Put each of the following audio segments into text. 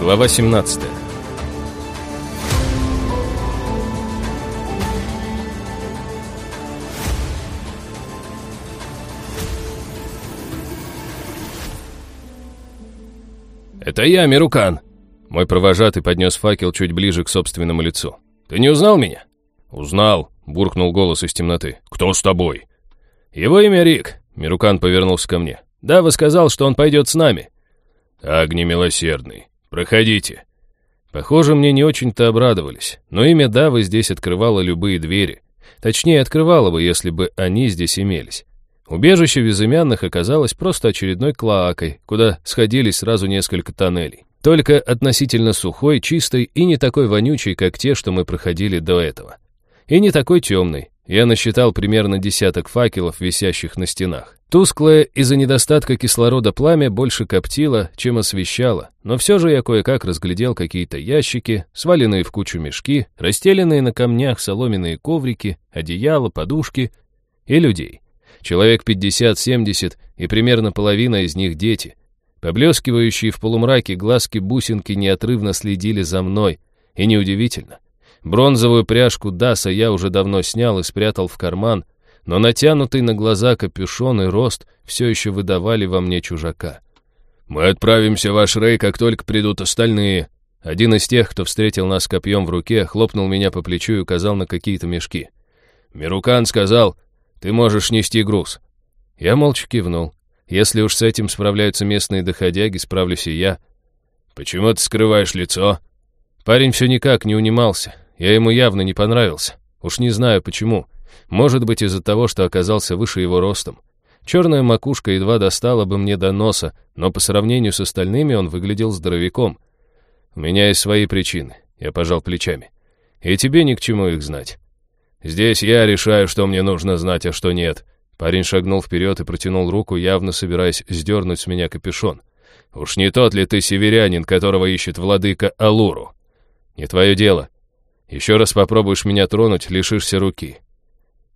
Глава 17 «Это я, Мирукан!» Мой провожатый поднес факел чуть ближе к собственному лицу. «Ты не узнал меня?» «Узнал», — буркнул голос из темноты. «Кто с тобой?» «Его имя Рик», — Мирукан повернулся ко мне. «Дава сказал, что он пойдет с нами». «Агни милосердный, проходите». Похоже, мне не очень-то обрадовались, но имя Давы здесь открывало любые двери. Точнее, открывало бы, если бы они здесь имелись. Убежище безымянных оказалось просто очередной клоакой, куда сходились сразу несколько тоннелей. Только относительно сухой, чистой и не такой вонючей, как те, что мы проходили до этого. И не такой темной. Я насчитал примерно десяток факелов, висящих на стенах. Тусклое из-за недостатка кислорода пламя больше коптило, чем освещало, но все же я кое-как разглядел какие-то ящики, сваленные в кучу мешки, расстеленные на камнях соломенные коврики, одеяла, подушки и людей. Человек 50-70, и примерно половина из них дети. Поблескивающие в полумраке глазки-бусинки неотрывно следили за мной, и неудивительно. Бронзовую пряжку Даса я уже давно снял и спрятал в карман, но натянутый на глаза капюшон и рост все еще выдавали во мне чужака. «Мы отправимся в Ашрей, как только придут остальные». Один из тех, кто встретил нас копьем в руке, хлопнул меня по плечу и указал на какие-то мешки. «Мирукан сказал, ты можешь нести груз». Я молча кивнул. Если уж с этим справляются местные доходяги, справлюсь и я. «Почему ты скрываешь лицо?» Парень все никак не унимался. Я ему явно не понравился. Уж не знаю почему. Может быть, из-за того, что оказался выше его ростом. Черная макушка едва достала бы мне до носа, но по сравнению с остальными он выглядел здоровяком. У меня есть свои причины, я пожал плечами. И тебе ни к чему их знать. Здесь я решаю, что мне нужно знать, а что нет. Парень шагнул вперед и протянул руку, явно собираясь сдернуть с меня капюшон. «Уж не тот ли ты северянин, которого ищет владыка Алуру?» «Не твое дело. Еще раз попробуешь меня тронуть, лишишься руки.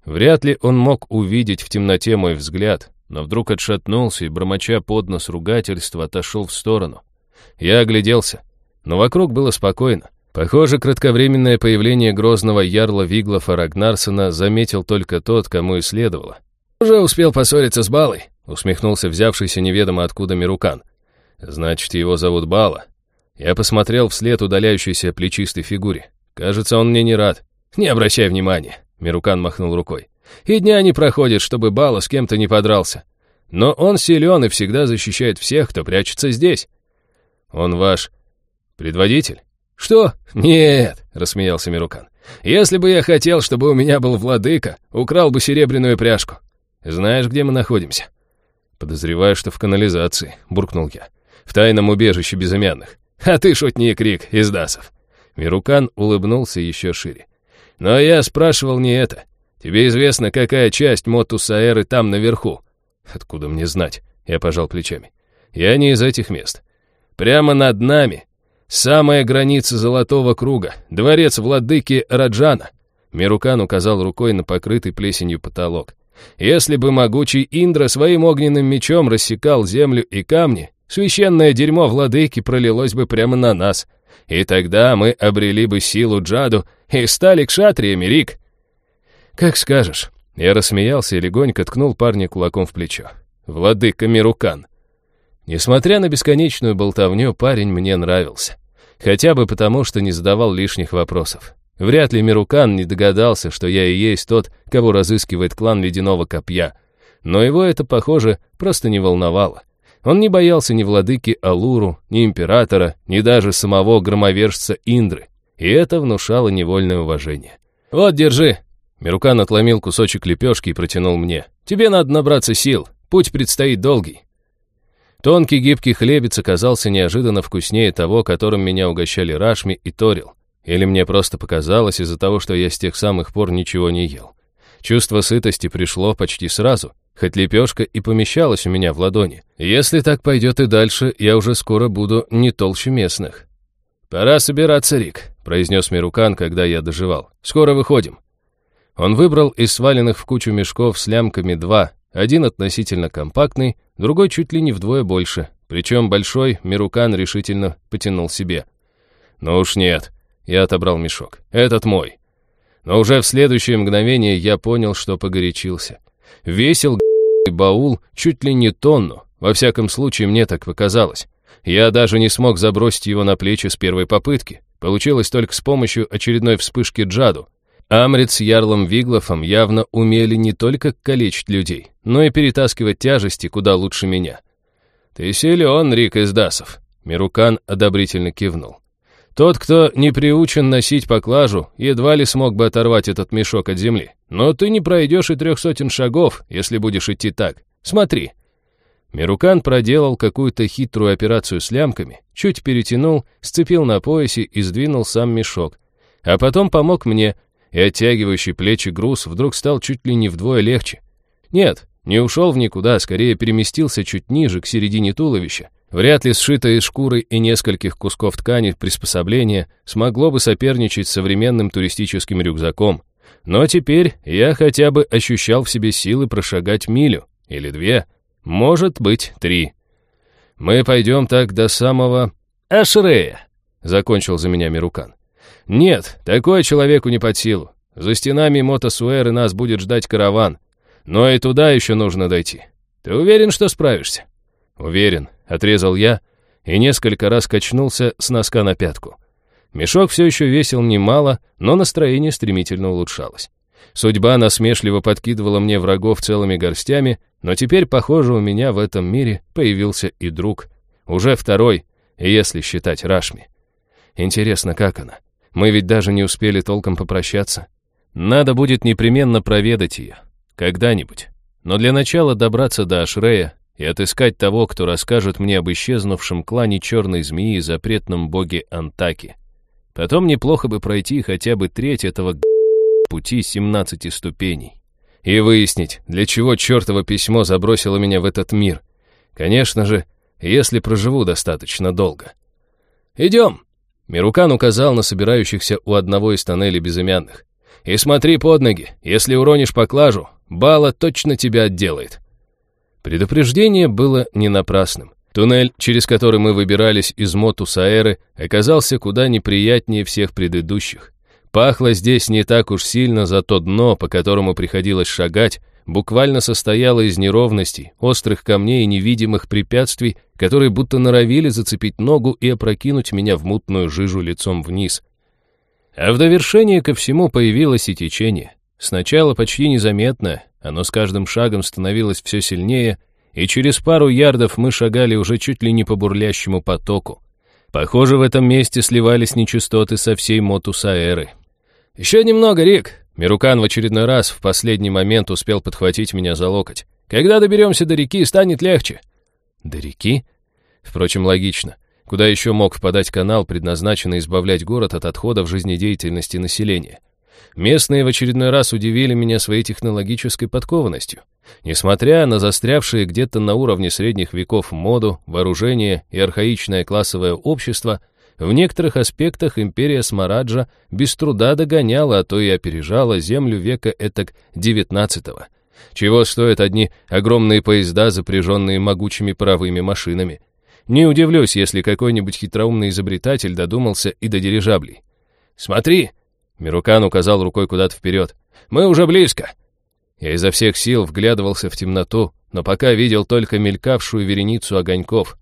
Вряд ли он мог увидеть в темноте мой взгляд, но вдруг отшатнулся и, бормоча под нос ругательства, отошел в сторону. Я огляделся, но вокруг было спокойно. Похоже, кратковременное появление грозного ярла Виглофа Рагнарсона заметил только тот, кому и следовало. «Уже успел поссориться с Балой», — усмехнулся взявшийся неведомо откуда Мирукан. «Значит, его зовут Бала». Я посмотрел вслед удаляющейся плечистой фигуре. Кажется, он мне не рад. «Не обращай внимания», Мирукан махнул рукой. «И дня не проходит, чтобы Бала с кем-то не подрался. Но он силен и всегда защищает всех, кто прячется здесь». «Он ваш предводитель?» «Что? Нет», — рассмеялся Мирукан. «Если бы я хотел, чтобы у меня был владыка, украл бы серебряную пряжку. Знаешь, где мы находимся?» «Подозреваю, что в канализации», — буркнул я. «В тайном убежище безымянных». «А ты шутник, Рик, из Дасов». Мирукан улыбнулся еще шире. Но я спрашивал не это. Тебе известно, какая часть Мотусаэры там наверху? Откуда мне знать? Я пожал плечами. Я не из этих мест. Прямо над нами. Самая граница Золотого Круга. Дворец владыки Раджана. Мирукан указал рукой на покрытый плесенью потолок. Если бы могучий Индра своим огненным мечом рассекал землю и камни, священное дерьмо владыки пролилось бы прямо на нас. И тогда мы обрели бы силу Джаду и стали кшатриями, Рик. Как скажешь. Я рассмеялся и легонько ткнул парня кулаком в плечо. Владыка Мирукан. Несмотря на бесконечную болтовню, парень мне нравился. Хотя бы потому, что не задавал лишних вопросов. Вряд ли Мирукан не догадался, что я и есть тот, кого разыскивает клан Ледяного Копья. Но его это, похоже, просто не волновало. Он не боялся ни владыки Алуру, ни императора, ни даже самого громовержца Индры, и это внушало невольное уважение. «Вот, держи!» Мирукан отломил кусочек лепешки и протянул мне. «Тебе надо набраться сил, путь предстоит долгий». Тонкий гибкий хлебец оказался неожиданно вкуснее того, которым меня угощали Рашми и Торил. Или мне просто показалось из-за того, что я с тех самых пор ничего не ел. Чувство сытости пришло почти сразу, хоть лепешка и помещалась у меня в ладони. Если так пойдет и дальше, я уже скоро буду не толще местных. «Пора собираться, Рик», — произнес Мирукан, когда я доживал. «Скоро выходим». Он выбрал из сваленных в кучу мешков с лямками два, один относительно компактный, другой чуть ли не вдвое больше, Причем большой Мирукан решительно потянул себе. «Ну уж нет», — я отобрал мешок. «Этот мой». Но уже в следующее мгновение я понял, что погорячился. Весил баул чуть ли не тонну, во всяком случае мне так показалось. Я даже не смог забросить его на плечи с первой попытки. Получилось только с помощью очередной вспышки джаду. Амрит с Ярлом Виглофом явно умели не только калечить людей, но и перетаскивать тяжести куда лучше меня. «Ты силен, Рик из Дасов», — Мирукан одобрительно кивнул. «Тот, кто не приучен носить поклажу, едва ли смог бы оторвать этот мешок от земли. Но ты не пройдешь и трех сотен шагов, если будешь идти так. Смотри». Мирукан проделал какую-то хитрую операцию с лямками, чуть перетянул, сцепил на поясе и сдвинул сам мешок. А потом помог мне, и оттягивающий плечи груз вдруг стал чуть ли не вдвое легче. Нет, не ушел в никуда, скорее переместился чуть ниже, к середине туловища. Вряд ли сшитое из шкуры и нескольких кусков ткани приспособление смогло бы соперничать с современным туристическим рюкзаком. Но теперь я хотя бы ощущал в себе силы прошагать милю, или две, может быть, три. Мы пойдем так до самого Ашрея, закончил за меня Мирукан. Нет, такое человеку не под силу. За стенами Мотосуэры нас будет ждать караван. Но и туда еще нужно дойти. Ты уверен, что справишься? Уверен, отрезал я и несколько раз качнулся с носка на пятку. Мешок все еще весил немало, но настроение стремительно улучшалось. Судьба насмешливо подкидывала мне врагов целыми горстями, но теперь, похоже, у меня в этом мире появился и друг. Уже второй, если считать Рашми. Интересно, как она? Мы ведь даже не успели толком попрощаться. Надо будет непременно проведать ее. Когда-нибудь. Но для начала добраться до Ашрея и отыскать того, кто расскажет мне об исчезнувшем клане черной змеи и запретном боге Антаки. Потом неплохо бы пройти хотя бы треть этого пути 17 ступеней. И выяснить, для чего чертово письмо забросило меня в этот мир. Конечно же, если проживу достаточно долго. «Идем!» Мирукан указал на собирающихся у одного из тоннелей безымянных. «И смотри под ноги, если уронишь поклажу, Бала точно тебя отделает». Предупреждение было не напрасным. Туннель, через который мы выбирались из Мотусаэры, оказался куда неприятнее всех предыдущих. Пахло здесь не так уж сильно, зато дно, по которому приходилось шагать, буквально состояло из неровностей, острых камней и невидимых препятствий, которые будто норовили зацепить ногу и опрокинуть меня в мутную жижу лицом вниз. А в довершение ко всему появилось и течение. Сначала почти незаметно, оно с каждым шагом становилось все сильнее, и через пару ярдов мы шагали уже чуть ли не по бурлящему потоку. Похоже, в этом месте сливались нечистоты со всей Мотусаэры. «Еще немного, Рик!» Мирукан в очередной раз в последний момент успел подхватить меня за локоть. «Когда доберемся до реки, станет легче». «До реки?» Впрочем, логично. Куда еще мог впадать канал, предназначенный избавлять город от отходов жизнедеятельности населения? Местные в очередной раз удивили меня своей технологической подкованностью. Несмотря на застрявшие где-то на уровне средних веков моду, вооружение и архаичное классовое общество – в некоторых аспектах империя Смараджа без труда догоняла, а то и опережала землю века этак девятнадцатого. Чего стоят одни огромные поезда, запряженные могучими паровыми машинами. Не удивлюсь, если какой-нибудь хитроумный изобретатель додумался и до дирижаблей. «Смотри!» — Мирукан указал рукой куда-то вперед. «Мы уже близко!» Я изо всех сил вглядывался в темноту, но пока видел только мелькавшую вереницу огоньков.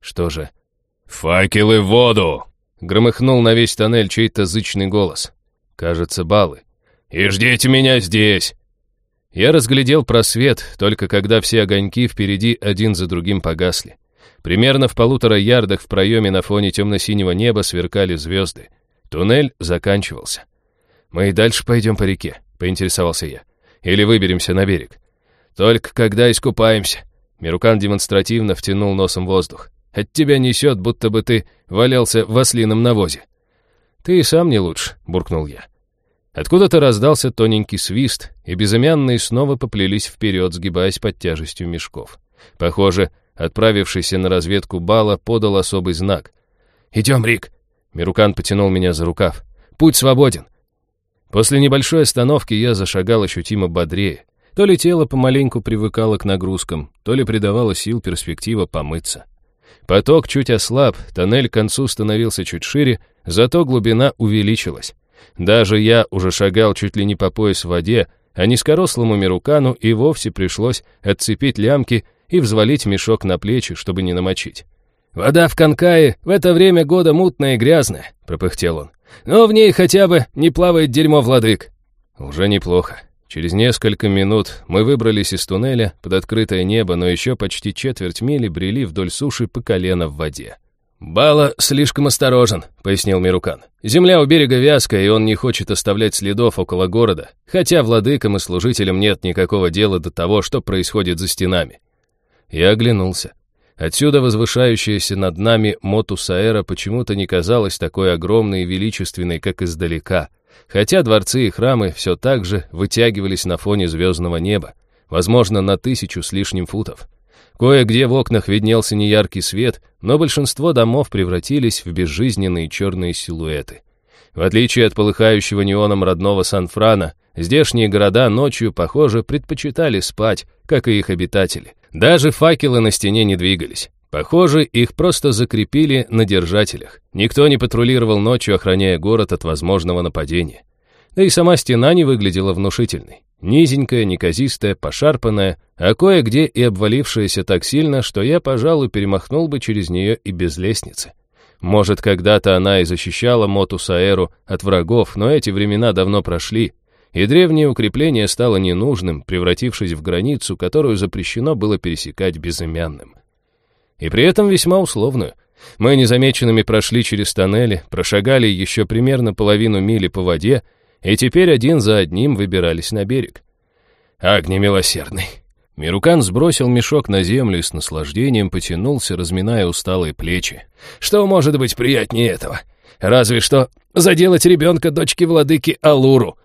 Что же, «Факелы в воду!» — громыхнул на весь тоннель чей-то зычный голос. Кажется, балы. «И ждите меня здесь!» Я разглядел просвет, только когда все огоньки впереди один за другим погасли. Примерно в полутора ярдах в проеме на фоне темно-синего неба сверкали звезды. Туннель заканчивался. «Мы и дальше пойдем по реке», — поинтересовался я. «Или выберемся на берег?» «Только когда искупаемся». Мирукан демонстративно втянул носом воздух. От тебя несет, будто бы ты валялся в ослином навозе». «Ты и сам не лучше», — буркнул я. Откуда-то раздался тоненький свист, и безымянные снова поплелись вперед, сгибаясь под тяжестью мешков. Похоже, отправившийся на разведку Бала подал особый знак. «Идем, Рик!» Мирукан потянул меня за рукав. «Путь свободен!» После небольшой остановки я зашагал ощутимо бодрее. То ли тело помаленьку привыкало к нагрузкам, то ли придавало сил перспектива помыться. Поток чуть ослаб, тоннель к концу становился чуть шире, зато глубина увеличилась. Даже я уже шагал чуть ли не по пояс в воде, а низкорослому Мирукану и вовсе пришлось отцепить лямки и взвалить мешок на плечи, чтобы не намочить. «Вода в Канкае в это время года мутная и грязная», — пропыхтел он. «Но в ней хотя бы не плавает дерьмо владык». Уже неплохо. Через несколько минут мы выбрались из туннеля под открытое небо, но еще почти четверть мили брели вдоль суши по колено в воде. «Бала слишком осторожен», — пояснил Мирукан. «Земля у берега вязкая, и он не хочет оставлять следов около города, хотя владыкам и служителям нет никакого дела до того, что происходит за стенами». Я оглянулся. Отсюда возвышающаяся над нами Мотусаэра почему-то не казалась такой огромной и величественной, как издалека, хотя дворцы и храмы все так же вытягивались на фоне звездного неба, возможно, на тысячу с лишним футов. Кое-где в окнах виднелся неяркий свет, но большинство домов превратились в безжизненные черные силуэты. В отличие от полыхающего неоном родного Сан-Франа, здешние города ночью, похоже, предпочитали спать, как и их обитатели. Даже факелы на стене не двигались. Похоже, их просто закрепили на держателях. Никто не патрулировал ночью, охраняя город от возможного нападения. Да и сама стена не выглядела внушительной. Низенькая, неказистая, пошарпанная, а кое-где и обвалившаяся так сильно, что я, пожалуй, перемахнул бы через нее и без лестницы. Может, когда-то она и защищала Мотусаэру от врагов, но эти времена давно прошли, и древнее укрепление стало ненужным, превратившись в границу, которую запрещено было пересекать безымянным. И при этом весьма условную. Мы незамеченными прошли через тоннели, прошагали еще примерно половину мили по воде, и теперь один за одним выбирались на берег. Агни милосердный. Мирукан сбросил мешок на землю и с наслаждением потянулся, разминая усталые плечи. Что может быть приятнее этого? Разве что заделать ребенка дочки владыки Алуру.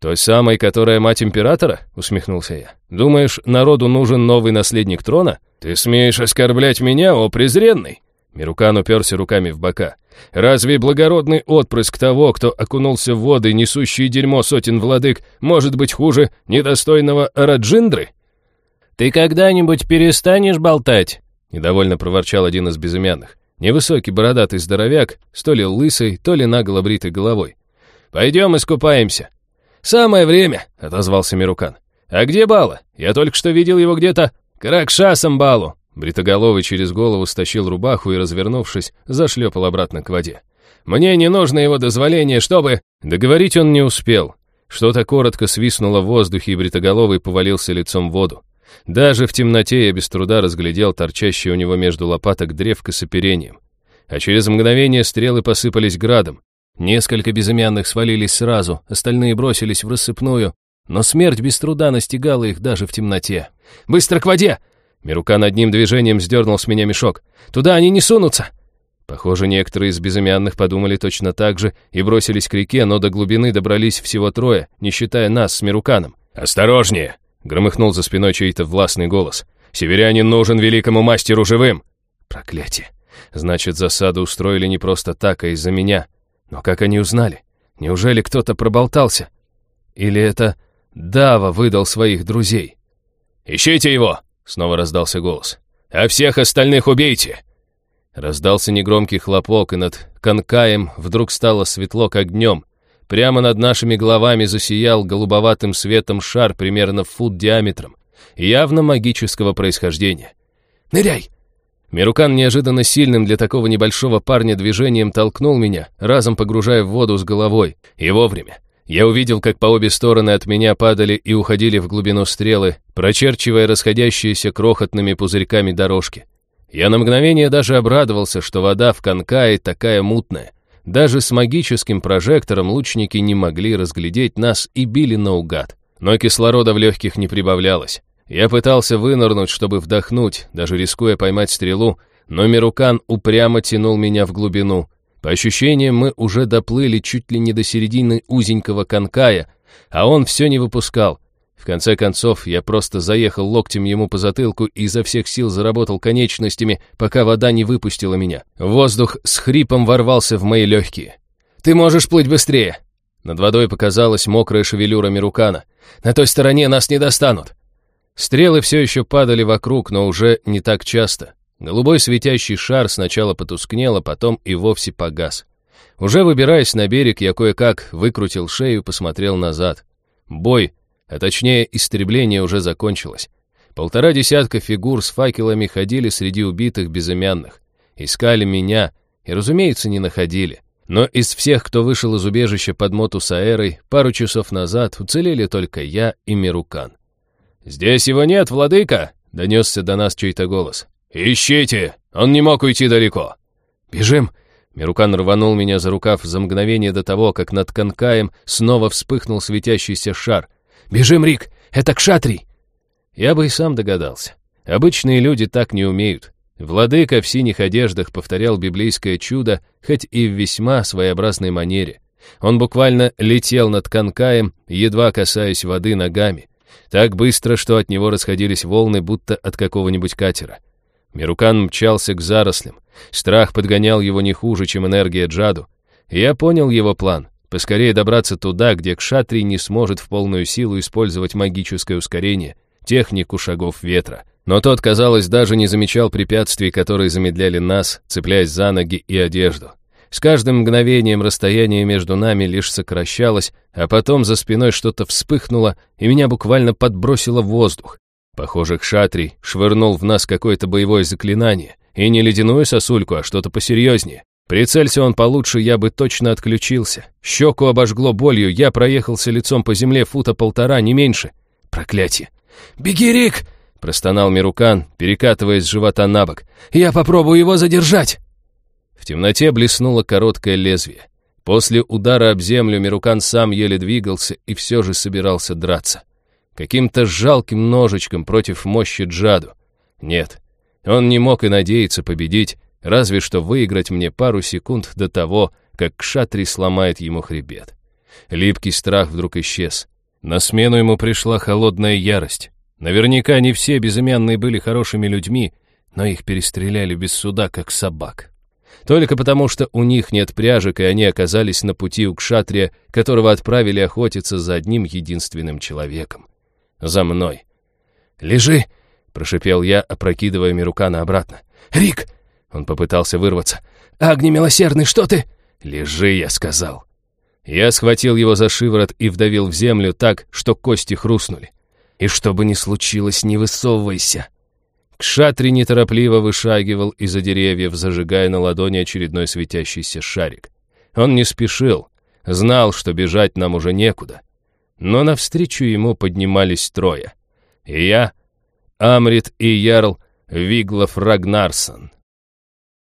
Той самой, которая мать императора? Усмехнулся я. Думаешь, народу нужен новый наследник трона? Ты смеешь оскорблять меня, о презренный? Мирукан уперся руками в бока. Разве благородный отпрыск того, кто окунулся в воды, несущие дерьмо сотен владык, может быть хуже недостойного Раджиндры? «Ты когда-нибудь перестанешь болтать?» — недовольно проворчал один из безымянных. Невысокий бородатый здоровяк, то ли лысый, то ли наголо бритой головой. «Пойдем искупаемся». «Самое время», — отозвался Мирукан. «А где Бала? Я только что видел его где-то к Ракшасам Балу». Бритоголовый через голову стащил рубаху и, развернувшись, зашлепал обратно к воде. «Мне не нужно его дозволение, чтобы...» Договорить он не успел. Что-то коротко свистнуло в воздухе, и Бритоголовый повалился лицом в воду. Даже в темноте я без труда разглядел торчащее у него между лопаток древко с оперением. А через мгновение стрелы посыпались градом. Несколько безымянных свалились сразу, остальные бросились в рассыпную, но смерть без труда настигала их даже в темноте. «Быстро к воде!» Мирукан одним движением сдернул с меня мешок. «Туда они не сунутся!» Похоже, некоторые из безымянных подумали точно так же и бросились к реке, но до глубины добрались всего трое, не считая нас с Мируканом. «Осторожнее!» — громыхнул за спиной чей-то властный голос. «Северянин нужен великому мастеру живым!» Проклятие! Значит, засаду устроили не просто так, а из-за меня. Но как они узнали? Неужели кто-то проболтался? Или это Дава выдал своих друзей? «Ищите его!» Снова раздался голос. «А всех остальных убейте!» Раздался негромкий хлопок, и над Канкаем вдруг стало светло, как днем. Прямо над нашими головами засиял голубоватым светом шар примерно в фут диаметром, явно магического происхождения. «Ныряй!» Мирукан неожиданно сильным для такого небольшого парня движением толкнул меня, разом погружая в воду с головой, и вовремя. Я увидел, как по обе стороны от меня падали и уходили в глубину стрелы, прочерчивая расходящиеся крохотными пузырьками дорожки. Я на мгновение даже обрадовался, что вода в Канкае такая мутная. Даже с магическим прожектором лучники не могли разглядеть нас и били наугад. Но кислорода в легких не прибавлялось. Я пытался вынырнуть, чтобы вдохнуть, даже рискуя поймать стрелу, но Мирукан упрямо тянул меня в глубину, по ощущениям, мы уже доплыли чуть ли не до середины узенького конкая, а он все не выпускал. В конце концов, я просто заехал локтем ему по затылку и изо всех сил заработал конечностями, пока вода не выпустила меня. Воздух с хрипом ворвался в мои легкие. «Ты можешь плыть быстрее!» Над водой показалась мокрая шевелюра Мирукана. «На той стороне нас не достанут!» Стрелы все еще падали вокруг, но уже не так часто. Голубой светящий шар сначала потускнел, а потом и вовсе погас. Уже выбираясь на берег, я кое-как выкрутил шею и посмотрел назад. Бой, а точнее истребление уже закончилось. Полтора десятка фигур с факелами ходили среди убитых безымянных. Искали меня и, разумеется, не находили. Но из всех, кто вышел из убежища под моту Саэрой, пару часов назад уцелели только я и Мирукан. «Здесь его нет, владыка!» — донесся до нас чей-то голос. «Ищите! Он не мог уйти далеко!» «Бежим!» Мирукан рванул меня за рукав за мгновение до того, как над Канкаем снова вспыхнул светящийся шар. «Бежим, Рик! Это Кшатрий!» Я бы и сам догадался. Обычные люди так не умеют. Владыка в синих одеждах повторял библейское чудо, хоть и в весьма своеобразной манере. Он буквально летел над Канкаем, едва касаясь воды ногами. Так быстро, что от него расходились волны, будто от какого-нибудь катера. Мирукан мчался к зарослям. Страх подгонял его не хуже, чем энергия Джаду. Я понял его план. Поскорее добраться туда, где Кшатри не сможет в полную силу использовать магическое ускорение, технику шагов ветра. Но тот, казалось, даже не замечал препятствий, которые замедляли нас, цепляясь за ноги и одежду. С каждым мгновением расстояние между нами лишь сокращалось, а потом за спиной что-то вспыхнуло, и меня буквально подбросило в воздух. Похоже, Кшатрий швырнул в нас какое-то боевое заклинание, и не ледяную сосульку, а что-то посерьезнее. Прицелься он получше, я бы точно отключился. Щеку обожгло болью, я проехался лицом по земле фута полтора, не меньше. Проклятие. «Беги, Рик!» — простонал Мирукан, перекатываясь с живота на бок. «Я попробую его задержать!» В темноте блеснуло короткое лезвие. После удара об землю Мирукан сам еле двигался и все же собирался драться. Каким-то жалким ножичком против мощи Джаду. Нет, он не мог и надеяться победить, разве что выиграть мне пару секунд до того, как Кшатри сломает ему хребет. Липкий страх вдруг исчез. На смену ему пришла холодная ярость. Наверняка не все безымянные были хорошими людьми, но их перестреляли без суда, как собак. Только потому, что у них нет пряжек, и они оказались на пути у Кшатрия, которого отправили охотиться за одним единственным человеком. За мной. «Лежи!» — прошипел я, опрокидывая Мирукана обратно. «Рик!» — он попытался вырваться. «Агни милосердный, что ты?» «Лежи!» — я сказал. Я схватил его за шиворот и вдавил в землю так, что кости хрустнули. «И что бы ни случилось, не высовывайся!» Кшатри неторопливо вышагивал из-за деревьев, зажигая на ладони очередной светящийся шарик. Он не спешил, знал, что бежать нам уже некуда. Но навстречу ему поднимались трое. И я, Амрит и Ярл Виглов Рагнарсон.